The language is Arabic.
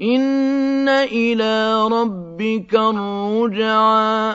إِنَّ إِلَىٰ رَبِّكَ الرُّجْعَىٰ